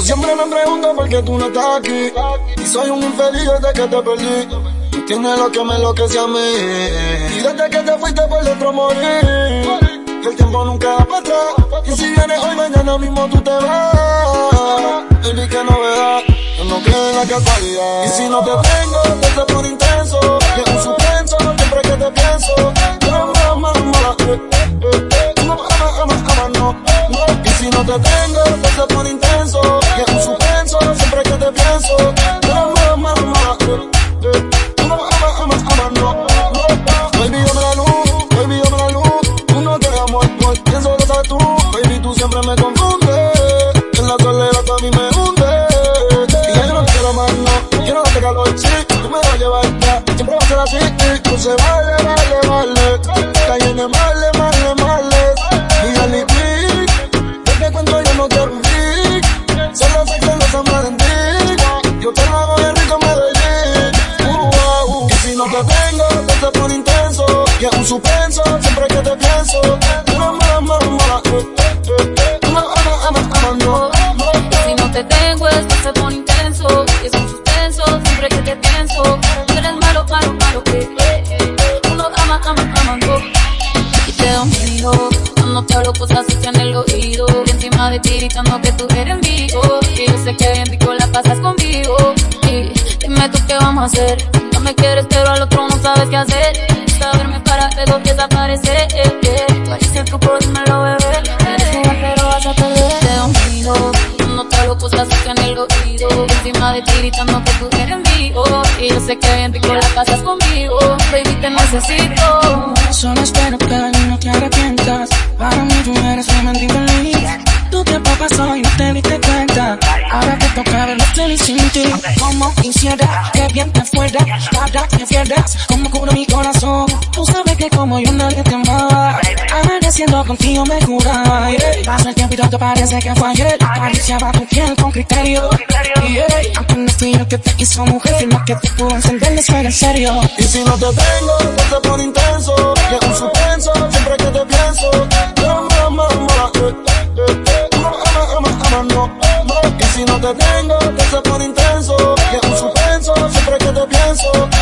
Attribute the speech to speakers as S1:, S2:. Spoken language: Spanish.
S1: Yo siempre me pregunto por qué tú no estás aquí. Y soy un infeliz desde que te perdí. Tú tienes lo que me enloquece a mí. Y desde que te fuiste por dentro morir. El tiempo nunca da para atrás. Y si vienes hoy, mañana mismo tú te vas. Baby, que novedad. Yo no creo en la casualidad. Y si no te tengo, te por intenso. Que un suspenso siempre que te pienso. Eh, eh, eh. No, ama, ama, ama, no. no. Y si no te tengo, te por intenso. Que un suspenso siempre que te pienso. Mamá, mamá, eh, eh. No, ama, ama, ama, no. Baby, dame la luz, baby, dame la luz. Tú no te amo, pues pienso que sabes tú. Baby, tú siempre me confundes. En la soledad tú a mí me hunde. Y ya yo no quiero más, no. Quiero darte calor, sí. Tú me vas a llevar ya. Siempre va a ser así. No se vale, vale, vale. Cayenne, male, male, rico en Medellín. Uh, uh, uh. Y si no te tengo, te pone intenso. Y es un suspenso, siempre que te pienso. Eh. Ama, ama, ama, ama, no.
S2: Si no te tengo, se pone intenso. Y es un suspenso siempre que te pienso. Tú eres malo, malo, malo. Eh, eh, eh. Uno ama, ama, ama, no. Y te domino. Cuando te hablo cosas sucias en el oído. Y encima de ti gritando que tú eres mío. Dime tú qué vamos a hacer. No me quieres, pero al otro no sabes qué hacer. Saberme para luego desaparecer. Eh, eh. ¿Cuál es el truco? Dímelo, bebé. Quieres jugar, pero vas a perder. Te domino. Cuando te hablo cosas sucias en el oído. Encima de ti gritando que tú eres mío. Y yo sé que bien rico la pasas conmigo. Baby, te necesito.
S3: Solo espero que quisiera que bien te fuera. Para que pierdas como cura mi corazón. Tú sabes que como yo nadie te amaba. Amaneciendo contigo me curaba. Yeah. Pasa el tiempo y todo parece que fue ayer. Acariciaba tu piel con criterio. Yeah. Aunque no fui yo que te hizo mujer, sino que te pudo encender fuego en serio.
S1: Y si no te tengo, te pone intenso. Que un suspenso, siempre que te pienso. Eh, eh, eh. No, no, no. Y si no te tengo, te pone intenso. Un